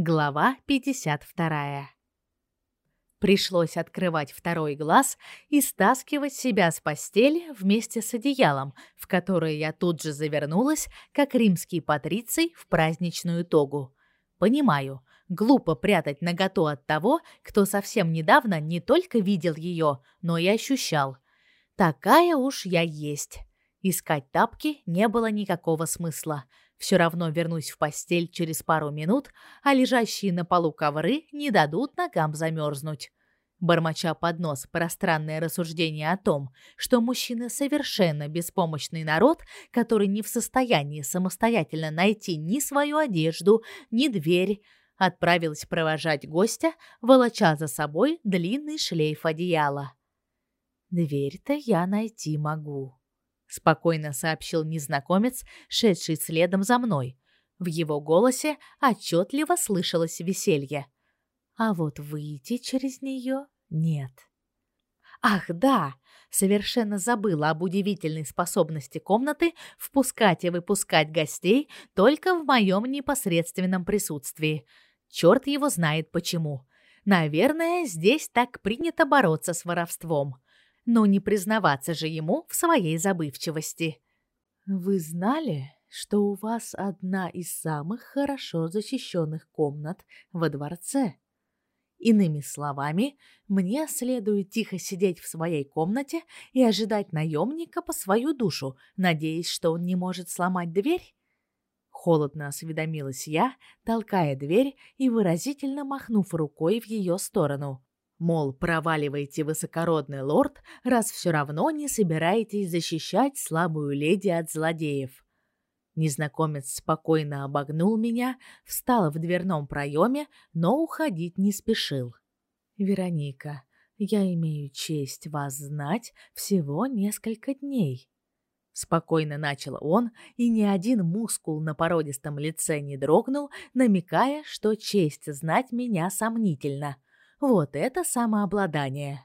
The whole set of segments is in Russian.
Глава 52. Пришлось открывать второй глаз и стаскивать себя с постели вместе с одеялом, в которое я тут же завернулась, как римский патриций в праздничную тогу. Понимаю, глупо прятать наготу от того, кто совсем недавно не только видел ее, но и ощущал. Такая уж я есть. Искать тапки не было никакого смысла. Все равно вернусь в постель через пару минут, а лежащие на полу ковры не дадут ногам замерзнуть. Бормоча под нос пространное рассуждение о том, что мужчины совершенно беспомощный народ, который не в состоянии самостоятельно найти ни свою одежду, ни дверь, отправилась провожать гостя, волоча за собой длинный шлейф одеяла. Дверь-то я найти могу спокойно сообщил незнакомец, шедший следом за мной. В его голосе отчетливо слышалось веселье. А вот выйти через нее нет. Ах, да, совершенно забыла об удивительной способности комнаты впускать и выпускать гостей только в моем непосредственном присутствии. Черт его знает почему. Наверное, здесь так принято бороться с воровством но не признаваться же ему в своей забывчивости. Вы знали, что у вас одна из самых хорошо защищенных комнат во дворце? Иными словами, мне следует тихо сидеть в своей комнате и ожидать наемника по свою душу, надеясь, что он не может сломать дверь? Холодно осведомилась я, толкая дверь и выразительно махнув рукой в ее сторону. Мол, проваливайте, высокородный лорд, раз все равно не собираетесь защищать слабую леди от злодеев. Незнакомец спокойно обогнул меня, встал в дверном проеме, но уходить не спешил. Вероника, я имею честь вас знать всего несколько дней. Спокойно начал он, и ни один мускул на породистом лице не дрогнул, намекая, что честь знать меня сомнительно — вот это самообладание.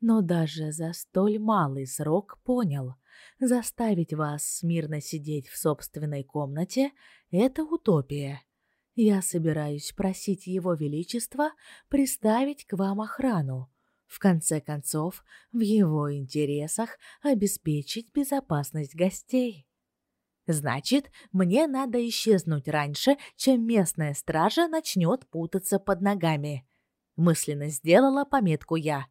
Но даже за столь малый срок понял, заставить вас смирно сидеть в собственной комнате это утопия. Я собираюсь просить его величество приставить к вам охрану. В конце концов, в его интересах обеспечить безопасность гостей. Значит, мне надо исчезнуть раньше, чем местная стража начнет путаться под ногами мысленно сделала пометку я.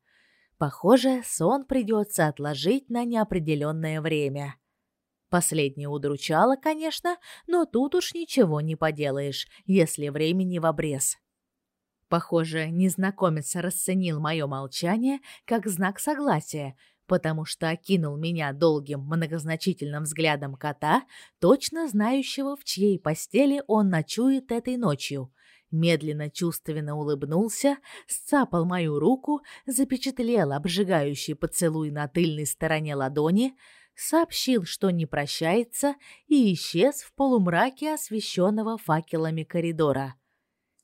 Похоже, сон придется отложить на неопределенное время. Последнее удручало, конечно, но тут уж ничего не поделаешь, если времени в обрез. Похоже, незнакомец расценил мое молчание как знак согласия, потому что окинул меня долгим многозначительным взглядом кота, точно знающего, в чьей постели он ночует этой ночью, медленно чувственно улыбнулся, сцапал мою руку, запечатлел обжигающий поцелуй на тыльной стороне ладони, сообщил, что не прощается, и исчез в полумраке освещенного факелами коридора.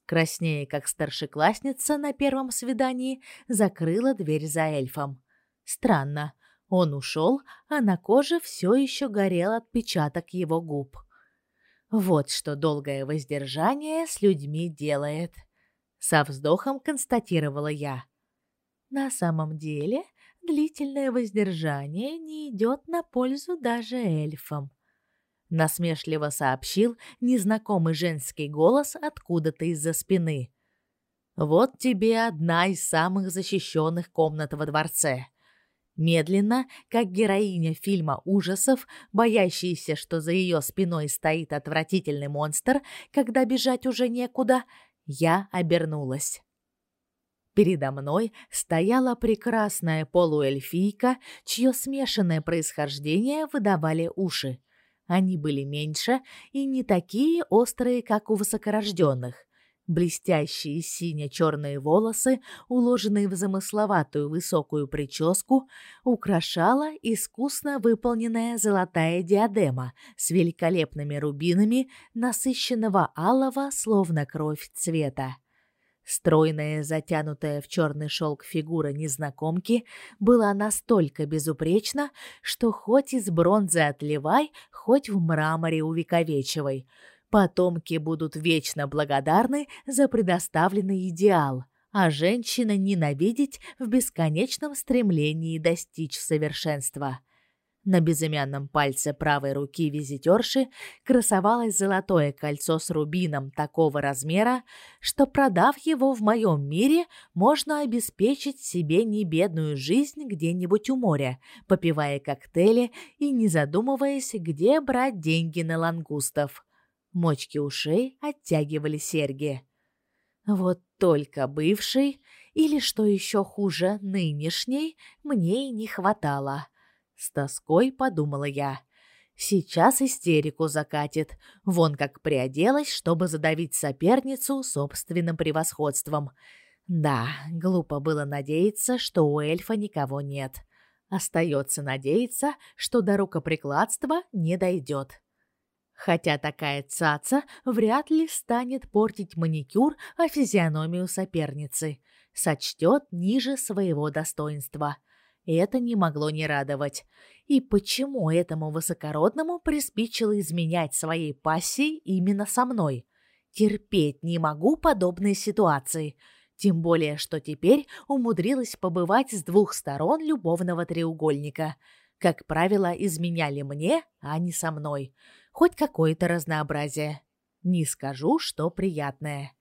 Краснея, как старшеклассница на первом свидании, закрыла дверь за эльфом. Странно, он ушел, а на коже все еще горел отпечаток его губ. Вот что долгое воздержание с людьми делает, со вздохом констатировала я. На самом деле, длительное воздержание не идет на пользу даже эльфам, насмешливо сообщил незнакомый женский голос откуда-то из-за спины. Вот тебе одна из самых защищенных комнат во дворце. Медленно, как героиня фильма ужасов, боящаяся, что за ее спиной стоит отвратительный монстр, когда бежать уже некуда, я обернулась. Передо мной стояла прекрасная полуэльфийка, чье смешанное происхождение выдавали уши. Они были меньше и не такие острые, как у высокорожденных. Блестящие сине-черные волосы, уложенные в замысловатую высокую прическу, украшала искусно выполненная золотая диадема с великолепными рубинами насыщенного алого, словно кровь цвета. Стройная, затянутая в черный шелк фигура незнакомки была настолько безупречна, что хоть из бронзы отливай, хоть в мраморе увековечивай — Потомки будут вечно благодарны за предоставленный идеал, а женщина ненавидеть в бесконечном стремлении достичь совершенства. На безымянном пальце правой руки визитерши красовалось золотое кольцо с рубином такого размера, что, продав его в моем мире, можно обеспечить себе небедную жизнь где-нибудь у моря, попивая коктейли и не задумываясь, где брать деньги на лангустов. Мочки ушей оттягивали серьги. Вот только бывший, или что еще хуже, нынешней, мне и не хватало. С тоской подумала я. Сейчас истерику закатит. Вон как приоделась, чтобы задавить соперницу собственным превосходством. Да, глупо было надеяться, что у эльфа никого нет. Остается надеяться, что до рукоприкладства не дойдет. Хотя такая цаца вряд ли станет портить маникюр о физиономию соперницы. Сочтет ниже своего достоинства – это не могло не радовать. И почему этому высокородному приспичило изменять своей пассией именно со мной? Терпеть не могу подобные ситуации. Тем более, что теперь умудрилась побывать с двух сторон любовного треугольника. Как правило, изменяли мне, а не со мной. Хоть какое-то разнообразие. Не скажу, что приятное.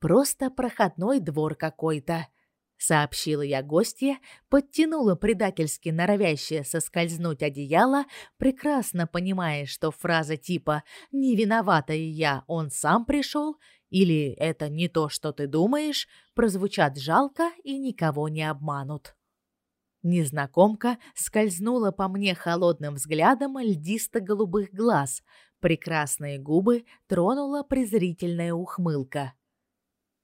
Просто проходной двор какой-то сообщила я гостье, подтянула предательски норовящее соскользнуть одеяло, прекрасно понимая, что фраза типа «не виновата я, он сам пришел» или «это не то, что ты думаешь» прозвучат жалко и никого не обманут. Незнакомка скользнула по мне холодным взглядом льдисто-голубых глаз, прекрасные губы тронула презрительная ухмылка.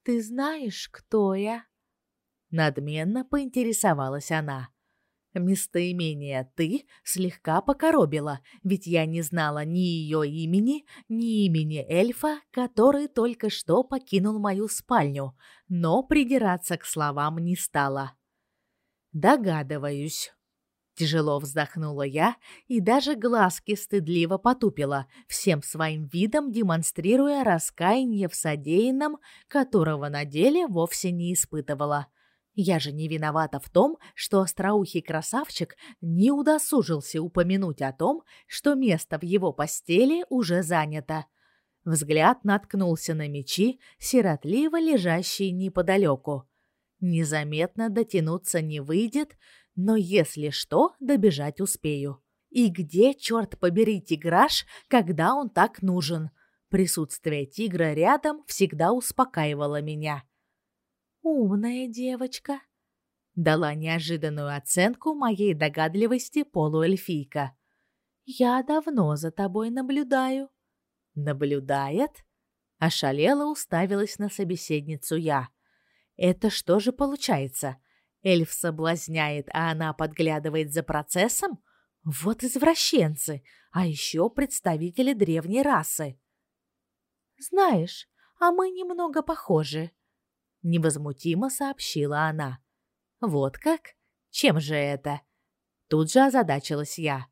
«Ты знаешь, кто я?» Надменно поинтересовалась она. Местоимение «ты» слегка покоробило, ведь я не знала ни ее имени, ни имени эльфа, который только что покинул мою спальню, но придираться к словам не стала. «Догадываюсь». Тяжело вздохнула я и даже глазки стыдливо потупила, всем своим видом демонстрируя раскаяние в содеянном, которого на деле вовсе не испытывала – я же не виновата в том, что остроухий красавчик не удосужился упомянуть о том, что место в его постели уже занято. Взгляд наткнулся на мечи, сиротливо лежащие неподалеку. Незаметно дотянуться не выйдет, но если что, добежать успею. И где, черт побери, тиграш, когда он так нужен? Присутствие тигра рядом всегда успокаивало меня. Умная девочка, дала неожиданную оценку моей догадливости полуэльфийка. Я давно за тобой наблюдаю. Наблюдает? Ошалела уставилась на собеседницу я. Это что же получается? Эльф соблазняет, а она подглядывает за процессом? Вот извращенцы, а еще представители древней расы. Знаешь, а мы немного похожи, невозмутимо сообщила она. Вот как? Чем же это? Тут же озадачилась я.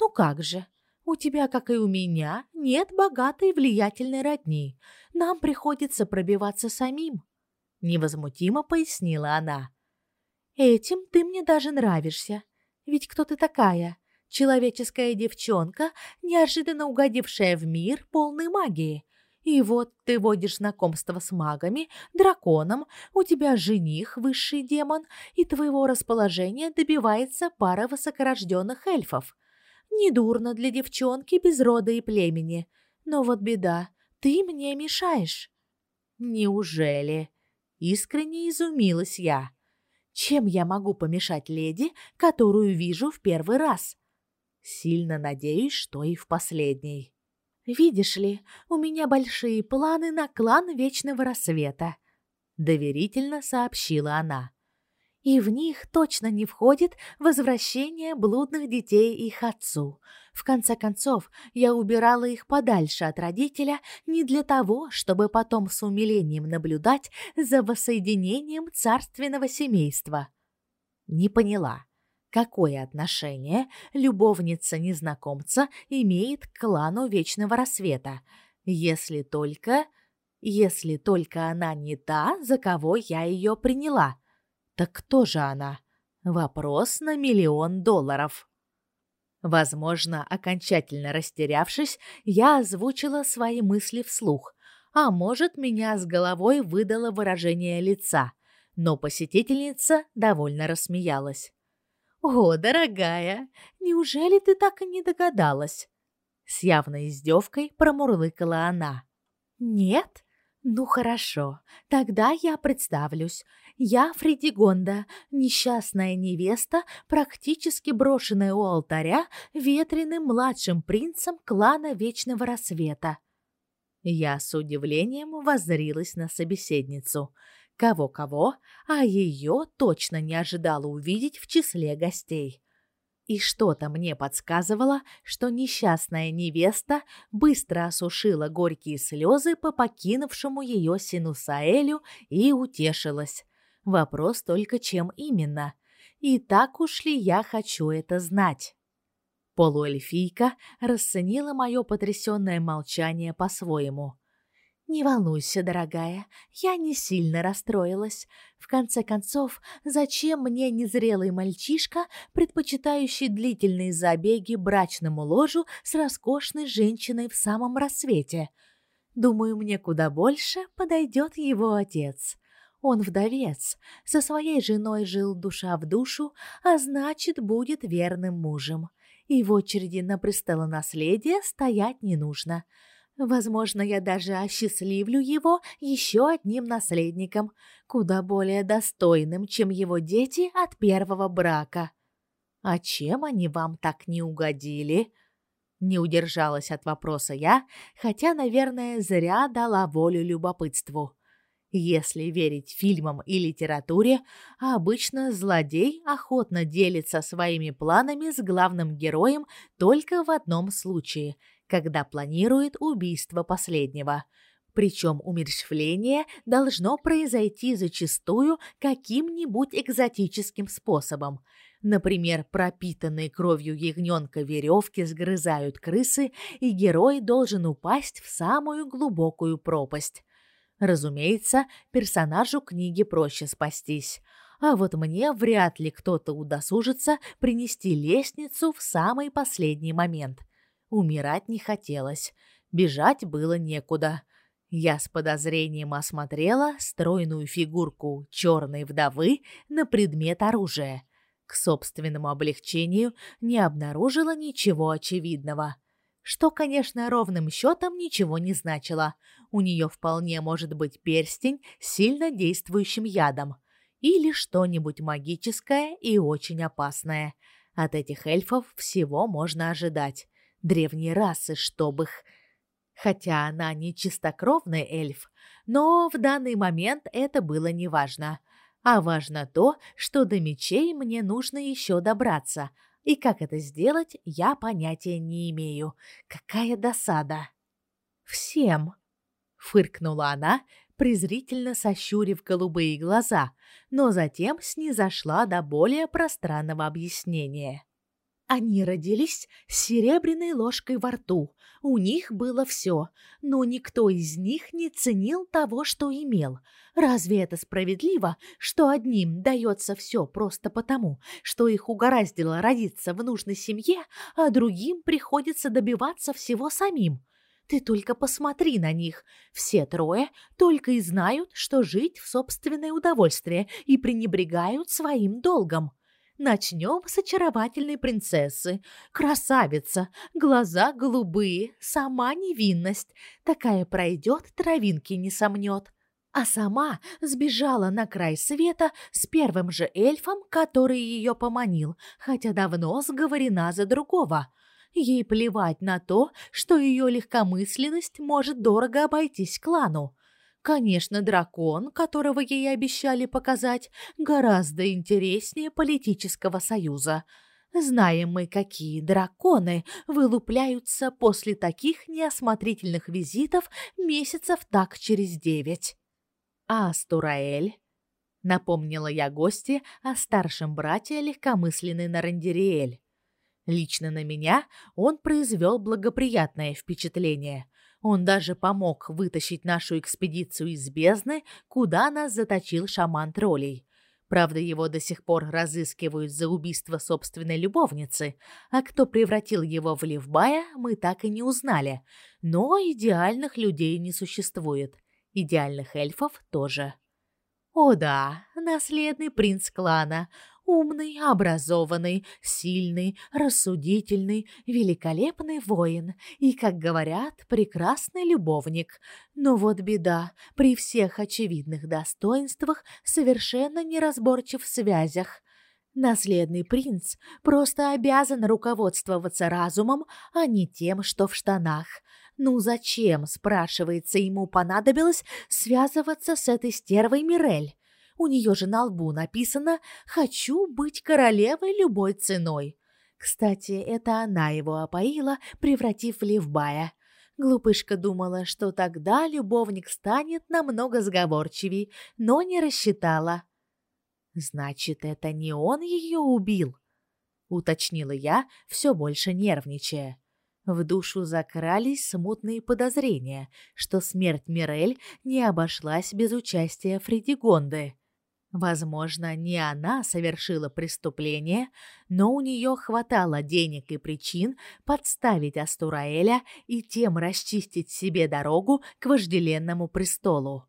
Ну как же? У тебя, как и у меня, нет богатой влиятельной родни. Нам приходится пробиваться самим, невозмутимо пояснила она. Этим ты мне даже нравишься. Ведь кто ты такая? Человеческая девчонка, неожиданно угодившая в мир полный магии. И вот ты водишь знакомство с магами, драконом, у тебя жених, высший демон, и твоего расположения добивается пара высокорожденных эльфов. Недурно для девчонки без рода и племени. Но вот беда, ты мне мешаешь. Неужели? Искренне изумилась я. Чем я могу помешать леди, которую вижу в первый раз? Сильно надеюсь, что и в последний. Видишь ли, у меня большие планы на клан Вечного Рассвета, доверительно сообщила она. И в них точно не входит возвращение блудных детей их отцу. В конце концов, я убирала их подальше от родителя не для того, чтобы потом с умилением наблюдать за воссоединением царственного семейства. Не поняла какое отношение любовница незнакомца имеет к клану Вечного Рассвета. Если только... Если только она не та, за кого я ее приняла. Так кто же она? Вопрос на миллион долларов. Возможно, окончательно растерявшись, я озвучила свои мысли вслух, а может, меня с головой выдало выражение лица, но посетительница довольно рассмеялась. «О, дорогая, неужели ты так и не догадалась?» С явной издевкой промурлыкала она. «Нет? Ну хорошо, тогда я представлюсь. Я Фредигонда, несчастная невеста, практически брошенная у алтаря ветреным младшим принцем клана Вечного Рассвета. Я с удивлением воззрилась на собеседницу. Кого-кого, а ее точно не ожидала увидеть в числе гостей. И что-то мне подсказывало, что несчастная невеста быстро осушила горькие слезы по покинувшему ее сину Саэлю и утешилась. Вопрос только чем именно. И так уж ли я хочу это знать? Полуэльфийка расценила мое потрясенное молчание по-своему. Не волнуйся, дорогая, я не сильно расстроилась. В конце концов, зачем мне незрелый мальчишка, предпочитающий длительные забеги брачному ложу с роскошной женщиной в самом рассвете? Думаю, мне куда больше подойдет его отец. Он вдовец, со своей женой жил душа в душу, а значит, будет верным мужем. И в очереди на престолонаследие стоять не нужно. Возможно, я даже осчастливлю его еще одним наследником, куда более достойным, чем его дети от первого брака. А чем они вам так не угодили? Не удержалась от вопроса я, хотя, наверное, зря дала волю любопытству. Если верить фильмам и литературе, обычно злодей охотно делится своими планами с главным героем только в одном случае – когда планирует убийство последнего. Причем умерщвление должно произойти зачастую каким-нибудь экзотическим способом. Например, пропитанные кровью ягненка веревки сгрызают крысы, и герой должен упасть в самую глубокую пропасть. Разумеется, персонажу книги проще спастись. А вот мне вряд ли кто-то удосужится принести лестницу в самый последний момент. Умирать не хотелось, бежать было некуда. Я с подозрением осмотрела стройную фигурку черной вдовы на предмет оружия. К собственному облегчению не обнаружила ничего очевидного. Что, конечно, ровным счетом ничего не значило. У нее вполне может быть перстень с сильно действующим ядом или что-нибудь магическое и очень опасное. От этих эльфов всего можно ожидать древней расы, чтоб их... Хотя она не чистокровный эльф, но в данный момент это было неважно. А важно то, что до мечей мне нужно еще добраться, и как это сделать, я понятия не имею. Какая досада. Всем, фыркнула она, презрительно сощурив голубые глаза, но затем снизошла до более пространного объяснения. Они родились с серебряной ложкой во рту. У них было все, но никто из них не ценил того, что имел. Разве это справедливо, что одним дается все просто потому, что их угораздило родиться в нужной семье, а другим приходится добиваться всего самим? Ты только посмотри на них. Все трое только и знают, что жить в собственное удовольствие и пренебрегают своим долгом. Начнем с очаровательной принцессы. Красавица, глаза голубые, сама невинность. Такая пройдет, травинки не сомнет. А сама сбежала на край света с первым же эльфом, который ее поманил, хотя давно сговорена за другого. Ей плевать на то, что ее легкомысленность может дорого обойтись клану. Конечно, дракон, которого ей обещали показать, гораздо интереснее политического союза. Знаем мы, какие драконы вылупляются после таких неосмотрительных визитов месяцев так через девять. Астураэль, напомнила я гости о старшем брате легкомысленный Нарандериэль. Лично на меня он произвел благоприятное впечатление – Он даже помог вытащить нашу экспедицию из бездны, куда нас заточил шаман троллей. Правда, его до сих пор разыскивают за убийство собственной любовницы, а кто превратил его в Левбая, мы так и не узнали. Но идеальных людей не существует. Идеальных эльфов тоже. О да, наследный принц клана, умный, образованный, сильный, рассудительный, великолепный воин и, как говорят, прекрасный любовник. Но вот беда, при всех очевидных достоинствах совершенно неразборчив в связях. Наследный принц просто обязан руководствоваться разумом, а не тем, что в штанах. Ну зачем, спрашивается, ему понадобилось связываться с этой стервой Мирель? У нее же на лбу написано «Хочу быть королевой любой ценой». Кстати, это она его опоила, превратив в Левбая. Глупышка думала, что тогда любовник станет намного сговорчивей, но не рассчитала. Значит, это не он ее убил, уточнила я, все больше нервничая. В душу закрались смутные подозрения, что смерть Мирель не обошлась без участия Фредигонды. Возможно, не она совершила преступление, но у нее хватало денег и причин подставить Астураэля и тем расчистить себе дорогу к вожделенному престолу.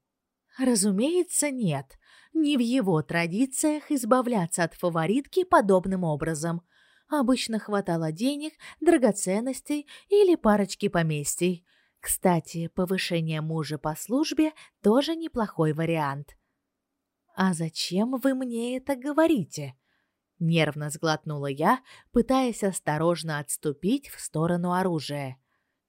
Разумеется, нет. Не в его традициях избавляться от фаворитки подобным образом – Обычно хватало денег, драгоценностей или парочки поместий. Кстати, повышение мужа по службе тоже неплохой вариант. А зачем вы мне это говорите? Нервно сглотнула я, пытаясь осторожно отступить в сторону оружия.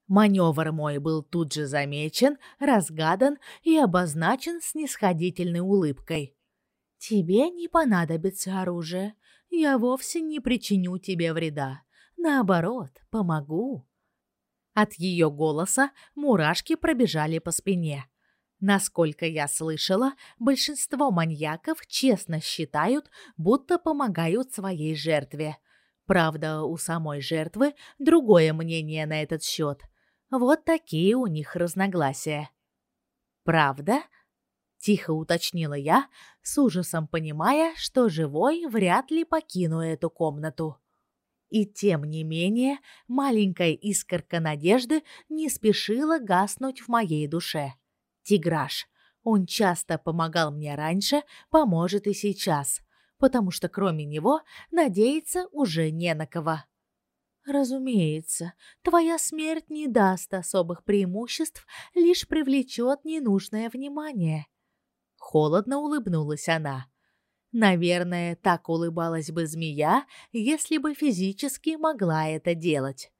Маневр мой был тут же замечен, разгадан и обозначен снисходительной улыбкой. Тебе не понадобится оружие. Я вовсе не причиню тебе вреда. Наоборот, помогу. От ее голоса мурашки пробежали по спине. Насколько я слышала, большинство маньяков честно считают, будто помогают своей жертве. Правда, у самой жертвы другое мнение на этот счет. Вот такие у них разногласия. Правда? тихо уточнила я, с ужасом понимая, что живой вряд ли покину эту комнату. И тем не менее, маленькая искорка надежды не спешила гаснуть в моей душе. Тиграш, он часто помогал мне раньше, поможет и сейчас, потому что кроме него надеяться уже не на кого. Разумеется, твоя смерть не даст особых преимуществ, лишь привлечет ненужное внимание. Холодно улыбнулась она. Наверное, так улыбалась бы змея, если бы физически могла это делать.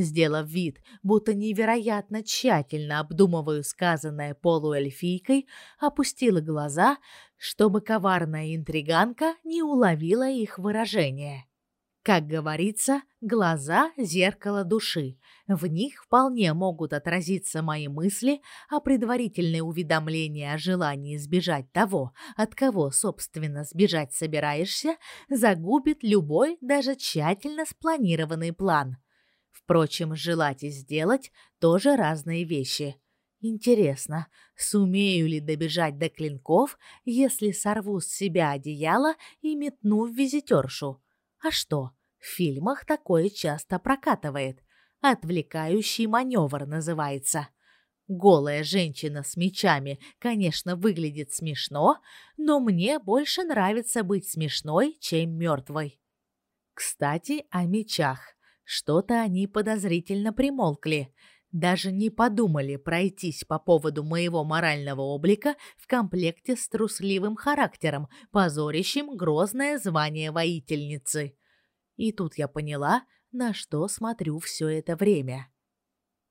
Сделав вид, будто невероятно тщательно обдумываю сказанное полуэльфийкой, опустила глаза, чтобы коварная интриганка не уловила их выражение. Как говорится, глаза зеркало души. В них вполне могут отразиться мои мысли, а предварительное уведомление о желании избежать того, от кого собственно сбежать собираешься, загубит любой, даже тщательно спланированный план. Впрочем, желать и сделать тоже разные вещи. Интересно, сумею ли добежать до клинков, если сорву с себя одеяло и метну в визитершу? А что? В фильмах такое часто прокатывает. Отвлекающий маневр называется. Голая женщина с мечами, конечно, выглядит смешно, но мне больше нравится быть смешной, чем мертвой. Кстати, о мечах. Что-то они подозрительно примолкли. Даже не подумали пройтись по поводу моего морального облика в комплекте с трусливым характером, позорящим грозное звание воительницы. И тут я поняла, на что смотрю все это время.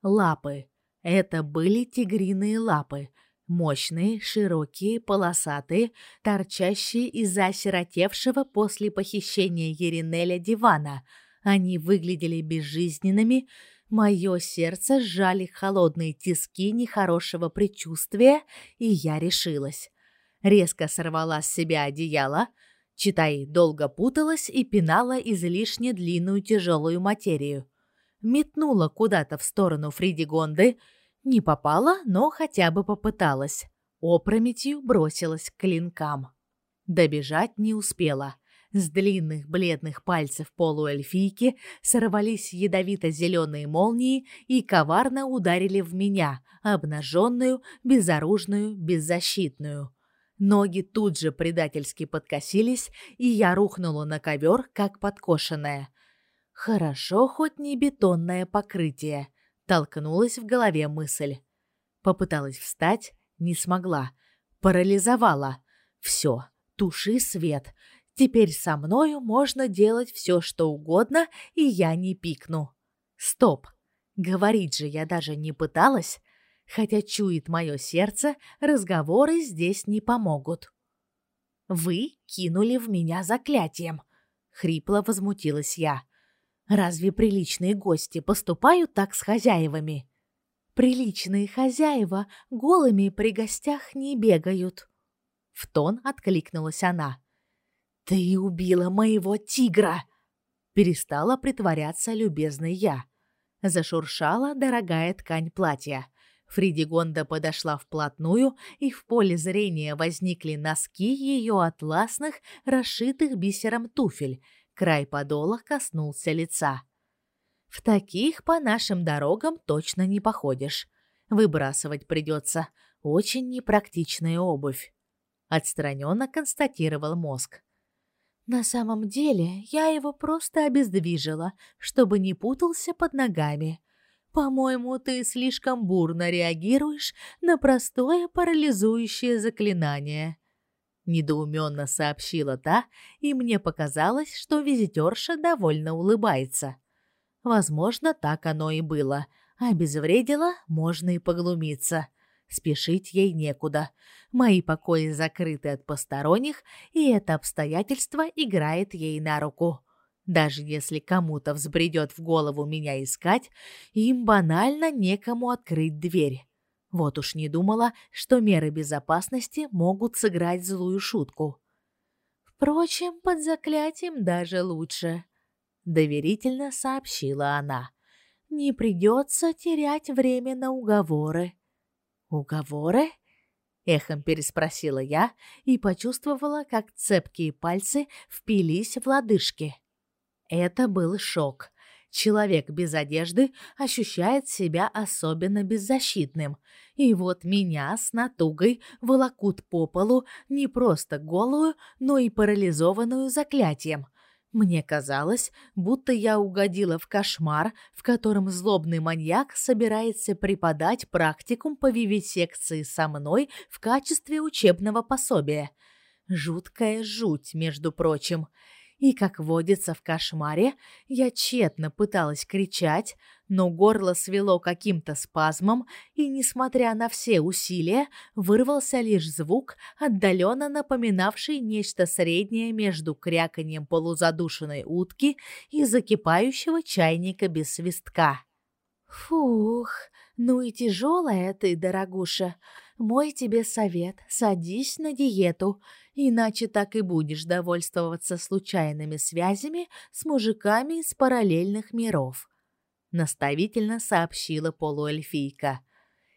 Лапы. Это были тигриные лапы. Мощные, широкие, полосатые, торчащие из осиротевшего после похищения Еринеля дивана. Они выглядели безжизненными, Мое сердце сжали холодные тиски нехорошего предчувствия, и я решилась. Резко сорвала с себя одеяло, Читай долго путалась и пинала излишне длинную тяжелую материю. Метнула куда-то в сторону Фридигонды. Не попала, но хотя бы попыталась. Опрометью бросилась к клинкам. Добежать не успела. С длинных бледных пальцев полуэльфийки сорвались ядовито-зеленые молнии и коварно ударили в меня, обнаженную, безоружную, беззащитную. Ноги тут же предательски подкосились, и я рухнула на ковер, как подкошенная. Хорошо хоть не бетонное покрытие, толкнулась в голове мысль. Попыталась встать, не смогла. Парализовала. Все, туши свет. Теперь со мною можно делать все, что угодно, и я не пикну. Стоп. Говорить же я даже не пыталась, хотя чует мое сердце, разговоры здесь не помогут. Вы кинули в меня заклятием, хрипло возмутилась я. Разве приличные гости поступают так с хозяевами? Приличные хозяева голыми при гостях не бегают. В тон откликнулась она. «Ты убила моего тигра!» Перестала притворяться любезной я. Зашуршала дорогая ткань платья. Фридигонда подошла вплотную, и в поле зрения возникли носки ее атласных, расшитых бисером туфель. Край подола коснулся лица. В таких по нашим дорогам точно не походишь. Выбрасывать придется. Очень непрактичная обувь. Отстраненно констатировал мозг. На самом деле, я его просто обездвижила, чтобы не путался под ногами. По-моему, ты слишком бурно реагируешь на простое парализующее заклинание. Недоуменно сообщила та, и мне показалось, что визитерша довольно улыбается. Возможно, так оно и было. Обезвредила, можно и поглумиться. Спешить ей некуда. Мои покои закрыты от посторонних, и это обстоятельство играет ей на руку. Даже если кому-то взбредет в голову меня искать, им банально некому открыть дверь. Вот уж не думала, что меры безопасности могут сыграть злую шутку. Впрочем, под заклятием даже лучше, доверительно сообщила она. Не придется терять время на уговоры. «Уговоры?» — эхом переспросила я и почувствовала, как цепкие пальцы впились в лодыжки. Это был шок. Человек без одежды ощущает себя особенно беззащитным. И вот меня с натугой волокут по полу не просто голую, но и парализованную заклятием — мне казалось, будто я угодила в кошмар, в котором злобный маньяк собирается преподать практикум по вивисекции со мной в качестве учебного пособия. Жуткая жуть, между прочим. И, как водится в кошмаре, я тщетно пыталась кричать, но горло свело каким-то спазмом, и, несмотря на все усилия, вырвался лишь звук, отдаленно напоминавший нечто среднее между кряканьем полузадушенной утки и закипающего чайника без свистка. «Фух, ну и тяжелая ты, дорогуша!» Мой тебе совет: садись на диету, иначе так и будешь довольствоваться случайными связями с мужиками из параллельных миров, наставительно сообщила полуэльфийка.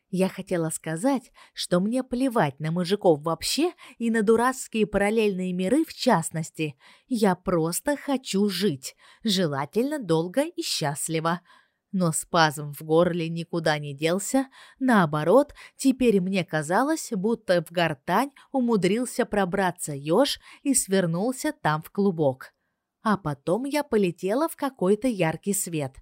Я хотела сказать, что мне плевать на мужиков вообще и на дурацкие параллельные миры в частности. Я просто хочу жить, желательно долго и счастливо но спазм в горле никуда не делся, наоборот, теперь мне казалось, будто в гортань умудрился пробраться еж и свернулся там в клубок. А потом я полетела в какой-то яркий свет.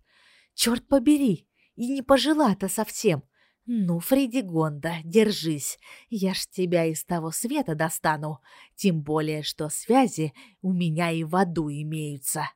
Черт побери, и не пожила-то совсем. Ну, Фредигонда, держись. Я ж тебя из того света достану, тем более что связи у меня и в аду имеются.